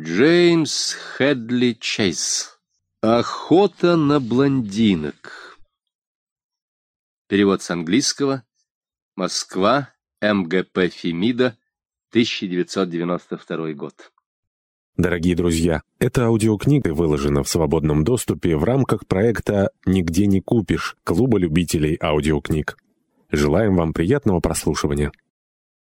Джеймс Хедли Чейз. Охота на блондинок. Перевод с английского. Москва. МГП Фемида. 1992 год. Дорогие друзья, эта аудиокнига выложена в свободном доступе в рамках проекта «Нигде не купишь» Клуба любителей аудиокниг. Желаем вам приятного прослушивания.